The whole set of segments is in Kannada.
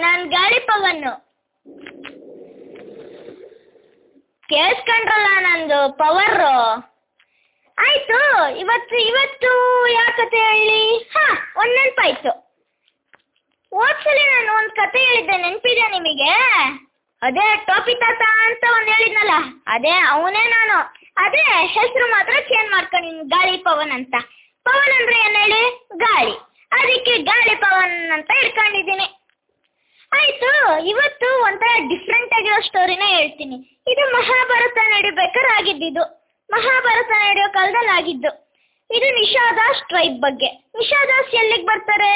ನಾನು ಗಾಳಿ ಪವನ್. ಕೇಳಿಸ್ಕೊಂಡ್ರಲ್ಲ ನಂದು ಪವರು ಆಯ್ತು, ಇವತ್ತು ಇವತ್ತು ಯಾವ ಕತೆ ಹೇಳಿ? ಹಾ, ಒಂದ್ ನೆನ್ಪಾಯ್ತು. ಹೋದ್ಸಲಿ ನಾನು ಒಂದ್ ಕತೆ ಹೇಳಿದ್ದೆ ನೆನ್ಪಿದೆ ನಿಮಗೆ? ಅದೇ ಟೋಪಿ ತಾತ ಅಂತ ಒಂದು ಹೇಳಿದ್ನಲ್ಲ, ಅದೇ ಅವನೇ ನಾನು. ಅದೇ ಹೆಸರು ಮಾತ್ರ ಚೇಂಜ್ ಮಾಡ್ಕೊಂಡಿನಿ ಗಾಳಿ ಪವನ್ ಅಂತ. ಪವನ್ ಅಂದ್ರೆ ಏನು ಹೇಳಿ? ಗಾಳಿ. ಅದಕ್ಕೆ ಗಾಳಿ ಪವನ್ ಅಂತ ಇಟ್ಕೊಂಡಿದ್ದೀನಿ. ಆಯ್ತು, ಇವತ್ತು ಒಂಥರ ಡಿಫ್ರೆಂಟ್ ಆಗಿರೋ ಸ್ಟೋರಿನ ಹೇಳ್ತೀನಿ. ಇದು ಮಹಾಭಾರತ ನಡಿಬೇಕಾದ್ರೆ ಆಗಿದ್ದಿದ್ದು. ಮಹಾಭಾರತ ನಡೆಯೋ ಕಾಲದಲ್ಲಿ ಆಗಿದ್ದು. ಇದು ನಿಷಾದಾಸ್ ಟ್ರೈಬ್ ಬಗ್ಗೆ. ನಿಷಾದಾಸ್ ಎಲ್ಲಿಗೆ ಬರ್ತಾರೆ?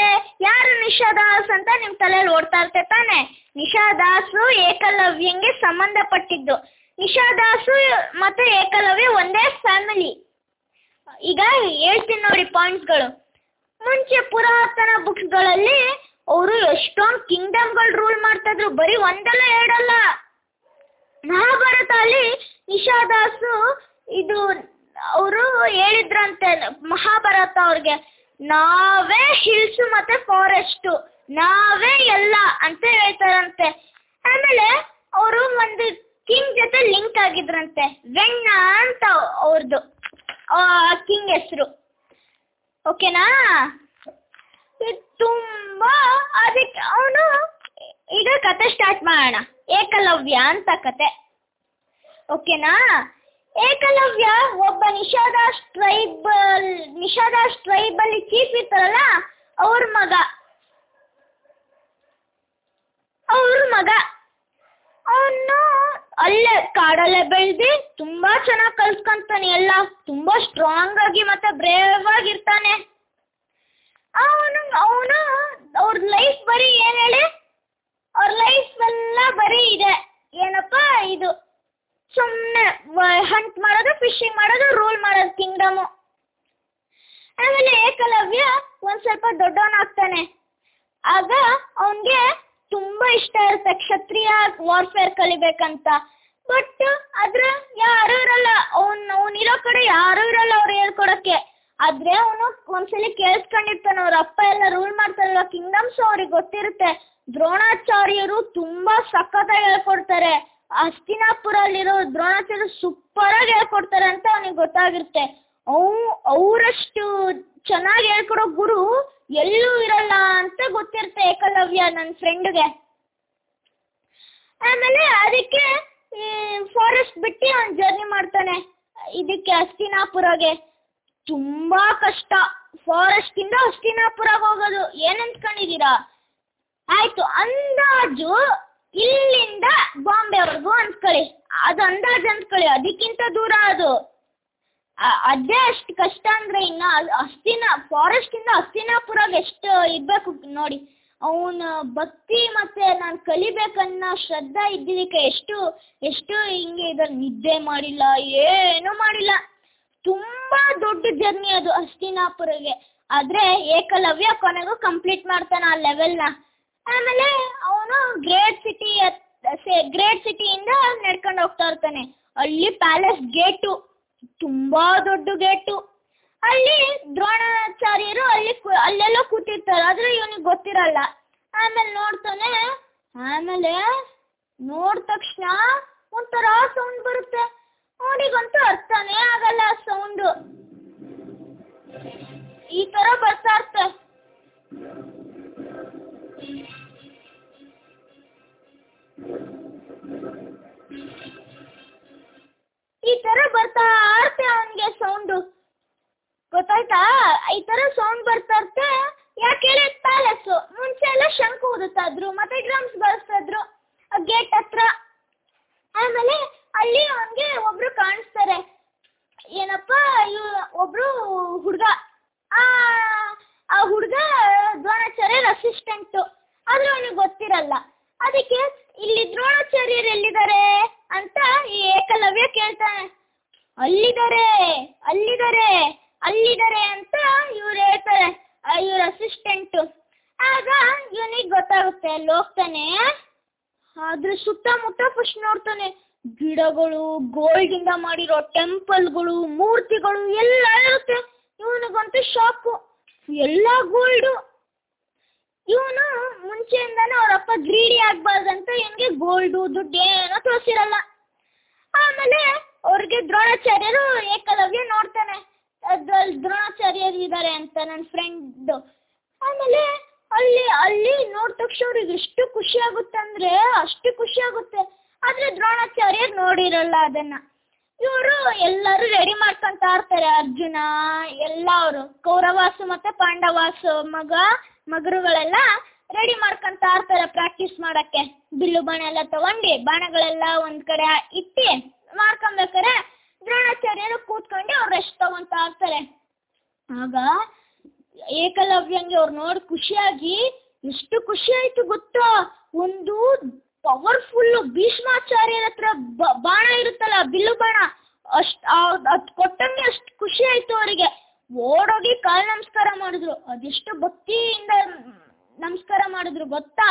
ಯಾರು ನಿಷಾದಾಸ್ ಅಂತ ನಿಮ್ಮ ತಲೆಯಲ್ಲಿ ಓಡ್ತಾ ಇರ್ತೆ ತಾನೆ? ನಿಷಾದಾಸ್ ಏಕಲವ್ಯಂಗೆ ಸಂಬಂಧಪಟ್ಟಿದ್ದು. ನಿಷಾದಾಸು ಮತ್ತು ಏಕಲವ್ಯ ಒಂದೇ ಫ್ಯಾಮಿಲಿ ಈಗ ಹೇಳ್ತೀನಿ ನೋಡಿ ಪಾಯಿಂಟ್ಸ್ಗಳು ಮುಂಚೆ ಪುರಾತನ ಬುಕ್ಸ್ಗಳಲ್ಲಿ ಅವರು ಕಿಂಗ್ಡಮ್ ಕಿಂಗ್ಡಮ್ಗಳು ರೂಲ್ ಮಾಡ್ತಾ ಇದ್ರು ಬರೀ ಒಂದಲ್ಲ, ಎರಡಲ್ಲ. ಮಹಾಭಾರತ ಅಲ್ಲಿ ನಿಷಾದಾಸು ಇದು ಅವರು ಹೇಳಿದ್ರಂತೆ, ಮಹಾಭಾರತ ಅವ್ರಿಗೆ, ನಾವೇ ಹಿಲ್ಸ್ ಮತ್ತೆ ಫಾರೆಸ್ಟ್, ನಾವೇ ಎಲ್ಲ ಅಂತ ಹೇಳ್ತಾರಂತೆ. ಆಮೇಲೆ ಅವರು ಒಂದು ಕಿಂಗ್ ಜೊತೆ ಲಿಂಕ್ ಆಗಿದ್ರಂತೆ, ವೆಣ್ಣ ಅಂತ ಅವ್ರದ್ದು ಕಿಂಗ್ ಹೆಸರು. ಓಕೆನಾ? ತುಂಬ ಅದಕ್ಕೆ ಅವನು ಈಗ ಕತೆ ಸ್ಟಾರ್ಟ್ ಮಾಡೋಣ. ಏಕಲವ್ಯ ಅಂತ ಕತೆ. ಓಕೆನಾ ಏಕಲವ್ಯ ಒಬ್ಬ ನಿಷಾದ ಟ್ರೈಬಲ್ ನಿಷಾದಾಸ್ ಟ್ರೈಬಲ್ಲಿ ಚೀಫ್ ಇರ್ತಾರಲ್ಲ, ಅವ್ರ ಮಗ. ಅವ್ರ ಮಗ. ಅವನು ಅಲ್ಲೇ ಕಾಡಲ್ಲೇ ಬೆಳೆದು ತುಂಬಾ ಚೆನ್ನಾಗಿ ಕಲ್ತ್ಕೊಂತಾನೆ ಎಲ್ಲ, ತುಂಬಾ ಸ್ಟ್ರಾಂಗ್ ಆಗಿ ಮತ್ತೆ ಬ್ರೇವ್ ಆಗಿರ್ತಾನೆ. ಅವನು ಅವನು ಅವ್ರ ಲೈಫ್ ಬರೀ ಏನ್ ಹೇಳಿ? ಅವ್ರ ಲೈಫ್ ಎಲ್ಲ ಬರೀ ಇದೆ. ಏನಪ್ಪ ಇದು? ಸುಮ್ಮನೆ ಹಂಟ್ ಮಾಡೋದು ಫಿಶಿಂಗ್ ಮಾಡೋದು ರೂಲ್ ಮಾಡೋದು ಕಿಂಗ್ಡಮು ಆಮೇಲೆ ಏಕಲವ್ಯ ಒಂದು ಸ್ವಲ್ಪ ದೊಡ್ಡವನಾಗ್ತಾನೆ ಆಗ ಅವನಿಗೆ ತುಂಬಾ ಇಷ್ಟ ಇರುತ್ತೆ. ಕ್ಷತ್ರಿಯ ವಾರ್ಫೇರ್ ಕಲಿಬೇಕಂತ. ಬಟ್ ಆದ್ರೆ ಯಾರೂ ಇರಲ್ಲ. ಅವ್ನು ಅವನಿರೋ ಕಡೆ ಯಾರೂ ಇರಲ್ಲ ಅವ್ರು ಹೇಳ್ಕೊಡಕ್ಕೆ. ಆದ್ರೆ ಅವನು ಒಂದ್ಸಲಿ ಕೇಳಿಸ್ಕೊಂಡಿರ್ತಾನೆ, ಅವ್ರ ಅಪ್ಪ ಎಲ್ಲ ರೂಲ್ ಮಾಡ್ತಾರಲ್ಲ ಕಿಂಗ್ಡಮ್ಸ್ ಅವ್ರಿಗೆ ಗೊತ್ತಿರುತ್ತೆ, ದ್ರೋಣಾಚಾರ್ಯರು ತುಂಬಾ ಸಖತ್ತಾಗಿ ಹೇಳ್ಕೊಡ್ತಾರೆ. ಹಸ್ತಿನಾಪುರಲ್ಲಿರೋ ದ್ರೋಣಾಚಾರ್ಯರು ಸೂಪರ್ ಆಗಿ ಹೇಳ್ಕೊಡ್ತಾರೆ ಅಂತ ಅವನಿಗೆ ಗೊತ್ತಾಗಿರುತ್ತೆ. ಅವು, ಅವರಷ್ಟು ಚೆನ್ನಾಗಿ ಹೇಳ್ಕೊಡೋ ಗುರು ಎಲ್ಲೂ ಇರಲ್ಲ ಅಂತ ಗೊತ್ತಿರುತ್ತೆ ಏಕಲವ್ಯ ನನ್ನ ಫ್ರೆಂಡ್ಗೆ ಆಮೇಲೆ ಅದಕ್ಕೆ ಫಾರೆಸ್ಟ್ ಬಿಟ್ಟು ಅವ್ನು ಜರ್ನಿ ಮಾಡ್ತಾನೆ, ಇದಕ್ಕೆ ಹಸ್ತಿನಾಪುರಗೆ. ತುಂಬಾ ಕಷ್ಟ. ಫಾರೆಸ್ಟ್ ಇಂದ ಹಸ್ತಿನಾಪುರಕ್ಕೆ ಹೋಗೋದು. ಏನ್ ಅನ್ಕೊಂಡಿದೀರಾ ಆಯ್ತು, ಅಂದಾಜು ಇಲ್ಲಿಂದ ಬಾಂಬೆವರೆಗೂ ಅನ್ಕೊಳ್ಳಿ ಅದು ಅಂದಾಜು ಅನ್ಕೊಳ್ಳಿ ಅದಕ್ಕಿಂತ ದೂರ ಅದು. ಅದೇ ಅಷ್ಟು ಕಷ್ಟ ಅಂದ್ರೆ ಇನ್ನ ಅಸ್ತಿನ ಫಾರೆಸ್ಟ್ ಇಂದ ಅಸ್ತಿನಾಪುರ ಎಷ್ಟು ಇರ್ಬೇಕು ನೋಡಿ. ಅವನ ಭಕ್ತಿ ಮತ್ತೆ ನಾನು ಕಲಿಬೇಕನ್ನೋ ಶ್ರದ್ಧಾ ಇದ್ದಿದ್ದಕ್ಕೆ ಎಷ್ಟು ಎಷ್ಟು ಹಿಂಗೆ ಇದ್ರ ನಿದ್ದೆ ಮಾಡಿಲ್ಲ, ಏನೂ ಮಾಡಿಲ್ಲ. ತುಂಬಾ ದೊಡ್ಡ ಜರ್ನಿ ಅದು ಹಸ್ತಿನಾಪುರಗೆ ಆದ್ರೆ ಏಕಲವ್ಯ ಕೊನೆಗೂ ಕಂಪ್ಲೀಟ್ ಮಾಡ್ತಾನೆ ಆ ಲೆವೆಲ್ನ ಆಮೇಲೆ ಅವನು ಗ್ರೇಟ್ ಸಿಟಿ ಗ್ರೇಟ್ ಸಿಟಿಯಿಂದ ನಡ್ಕೊಂಡು ಹೋಗ್ತಾ ಇರ್ತಾನೆ. ಅಲ್ಲಿ ಪ್ಯಾಲೇಸ್ ಗೇಟು ತುಂಬಾ ದೊಡ್ಡ ಗೇಟು ಅಲ್ಲಿ ದ್ರೋಣಾಚಾರ್ಯರು ಅಲ್ಲಿ ಅಲ್ಲೆಲ್ಲ ಕೂತಿರ್ತಾರೆ. ಆದ್ರೆ ಇವನಿಗೆ ಗೊತ್ತಿರಲ್ಲ. ಆಮೇಲೆ ನೋಡ್ತಾನೆ, ಆಮೇಲೆ ನೋಡಿದ ತಕ್ಷಣ ಒಂಥರ ಸೌಂಡ್ ಬರುತ್ತೆ. ಅವನಿಗಂತೂ ಅರ್ಥನೇ ಆಗಲ್ಲ ಸೌಂಡು ಈ ತರ ಬರ್ತಾ ಇರ್ತೆ ಈ ತರ ಬರ್ತಾ ಇರ್ತೆ ಅವನಿಗೆ ಸೌಂಡು ಗೊತ್ತಾಯ್ತಾ? ಈ ತರ ಸೌಂಡ್ ಬರ್ತಾ ಇರ್ತೆ ಯಾಕೆ ಪ್ಯಾಲೆಸ್ ಪ್ಯಾಲೇಸ್ ಮುಂಚೆ ಎಲ್ಲ ಶಂಕು ಊದುತ್ತಾ ಇದ್ರು, ಮತ್ತೆ ಡ್ರಮ್ಸ್ ಬಳಸ್ತಾ ಇದ್ರು. ಗೇಟ್ ಹತ್ರ. ಆಮೇಲೆ ಅಲ್ಲಿ ಅವನಿಗೆ ಒಬ್ರು ಕಾಣಿಸ್ತಾರೆ. ಏನಪ್ಪ ಒಬ್ರು ಹುಡುಗ. ಆ ಆ ಹುಡುಗ ದ್ರೋಣಾಚಾರ್ಯರ ಅಸಿಸ್ಟೆಂಟು ಆದ್ರೆ ಅವನಿಗೆ ಗೊತ್ತಿರಲ್ಲ. ಅದಕ್ಕೆ ಇಲ್ಲಿ ದ್ರೋಣಾಚಾರ್ಯರು ಎಲ್ಲಿದ್ದಾರೆ ಅಂತ ಈ ಏಕಲವ್ಯ ಕೇಳ್ತಾನೆ. ಅಲ್ಲಿದ್ದಾರೆ ಅಲ್ಲಿದ್ದಾರೆ ಅಲ್ಲಿದ್ದಾರೆ ಅಂತ ಇವ್ರು ಹೇಳ್ತಾರೆ. ಇವ್ರ ಅಸಿಸ್ಟೆಂಟ್ ಆಗ ಇವನಿಗೆ ಗೊತ್ತಾಗುತ್ತೆ, ಅಲ್ಲಿ ಹೋಗ್ತಾನೆ. ಅದ್ರ ಸುತ್ತಮುತ್ತ ಫಸ್ಟ್ ನೋಡ್ತಾನೆ. ಗಿಡಗಳು ಗೋಲ್ಡ್ ಇಂದ ಮಾಡಿರೋ ಟೆಂಪಲ್ಗಳು, ಮೂರ್ತಿಗಳು ಎಲ್ಲ ಇರುತ್ತೆ. ಇವನಿಗಂತೂ ಶಾಕು. ಎಲ್ಲ ಗೋಲ್ಡು ಇವನು ಮುಂಚೆಯಿಂದಾನೆ ಅವರಪ್ಪ ಆಗ್ಬಾರ್ದಂತ ಇವನಿಗೆ ಗೋಲ್ಡು ದುಡ್ಡು ಏನೋ ತೋರಿಸಿರಲ್ಲ. ಆಮೇಲೆ ಅವ್ರಿಗೆ ದ್ರೋಣಾಚಾರ್ಯರು ಏಕಲವ್ಯ ನೋಡ್ತಾನೆ. ಅದ್ರಲ್ಲಿ ದ್ರೋಣಾಚಾರ್ಯರು ಇದ್ದಾರೆ ಅಂತ ನನ್ನ ಫ್ರೆಂಡ್ ಆಮೇಲೆ ಅಲ್ಲಿ ಅಲ್ಲಿ ನೋಡಿದ ತಕ್ಷಣ ಅವ್ರಿಗೆ ಎಷ್ಟು ಖುಷಿ ಆಗುತ್ತೆ ಅಂದ್ರೆ ಅಷ್ಟು ಖುಷಿ ಆಗುತ್ತೆ. ಆದರೆ ದ್ರೋಣಾಚಾರ್ಯರು ನೋಡಿರಲ್ಲ ಅದನ್ನ. ಇವರು ಎಲ್ಲರೂ ರೆಡಿ ಮಾಡ್ಕೊಂತ ಇರ್ತಾರೆ ಅರ್ಜುನ, ಎಲ್ಲ ಅವರು. ಕೌರವಾಸು ಮತ್ತೆ ಪಾಂಡವಾಸು, ಮಗ, ಮಗರುಗಳೆಲ್ಲ ರೆಡಿ ಮಾಡ್ಕೊಂತ ಇರ್ತಾರೆ ಪ್ರಾಕ್ಟೀಸ್ ಮಾಡಕ್ಕೆ. ಬಿಲ್ಲು ಬಾಣ ಎಲ್ಲ ತಗೊಂಡು, ಬಾಣಗಳೆಲ್ಲ ಒಂದ್ ಕಡೆ ಇಟ್ಟಿ ಮಾಡ್ಕೊಬೇಕಾರೆ ದ್ರೋಣಾಚಾರ್ಯರು ಕೂತ್ಕೊಂಡು ಅವ್ರು ರೆಸ್ಟ್ ತಗೊಂತ ಇರ್ತಾರೆ. ಆಗ ಏಕಲವ್ಯಂಗೆ ಅವ್ರು ನೋಡಿ ಖುಷಿಯಾಗಿ, ಎಷ್ಟು ಖುಷಿ ಆಯ್ತು ಗೊತ್ತಾ. ಭೀಷ್ಮಾಚಾರ್ಯರ ಹತ್ರ ಬಾಣ ಇರುತ್ತಲ್ಲ, ಬಿಲ್ಲು ಬಾಣ, ಅಷ್ಟ್ ಅದ್ ಕೊಟ್ಟಂಗೆ ಅಷ್ಟು ಖುಷಿ ಆಯ್ತು ಅವರಿಗೆ. ಓಡೋಗಿ ಕಾಲ್ ನಮಸ್ಕಾರ ಮಾಡಿದ್ರು. ಅದೆಷ್ಟು ಭಕ್ತಿಯಿಂದ ನಮಸ್ಕಾರ ಮಾಡಿದ್ರು ಗೊತ್ತಾ?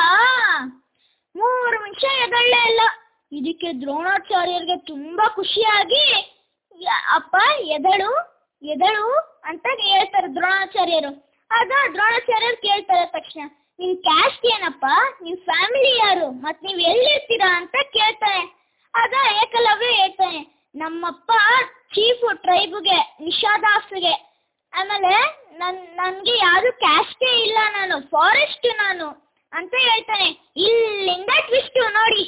ಮೂರು ನಿಮಿಷ ಎದಳ್ಳೇ ಇಲ್ಲ. ಇದಕ್ಕೆ ದ್ರೋಣಾಚಾರ್ಯರಿಗೆ ತುಂಬಾ ಖುಷಿಯಾಗಿ ಅಪ್ಪ ಎದಳು ಎದಳು ಅಂತ ಹೇಳ್ತಾರೆ ದ್ರೋಣಾಚಾರ್ಯರು. ಆಗ ದ್ರೋಣಾಚಾರ್ಯರು ಕೇಳ್ತಾರೆ ತಕ್ಷಣ ನಿನ್ ಕ್ಯಾಸ್ಟ್ ಏನಪ್ಪ? ನಿನ್ ಫ್ಯಾಮಿಲಿ ಯಾರು? ಮತ್ ನೀವ್ ಎಲ್ಲಿರ್ತೀರಾ ಅಂತ ಕೇಳ್ತಾನೆ. ಆಗ ಏಕಲವ್ಯ ಹೇಳ್ತಾನೆ, ನಮ್ಮಪ್ಪ ಚೀಫು ಟ್ರೈಬ್ಗೆ ನಿಷಾದಾಸ್ಗೆ ಆಮೇಲೆ ನನ್, ನನ್ಗೆ ಯಾರು ಕ್ಯಾಸ್ಟೇ ಇಲ್ಲ ನಾನು ಫಾರೆಸ್ಟ್ ನಾನು. ಅಂತ ಹೇಳ್ತಾನೆ. ಇಲ್ಲಿಂದ ಟ್ವಿಸ್ಟ್ ನೋಡಿ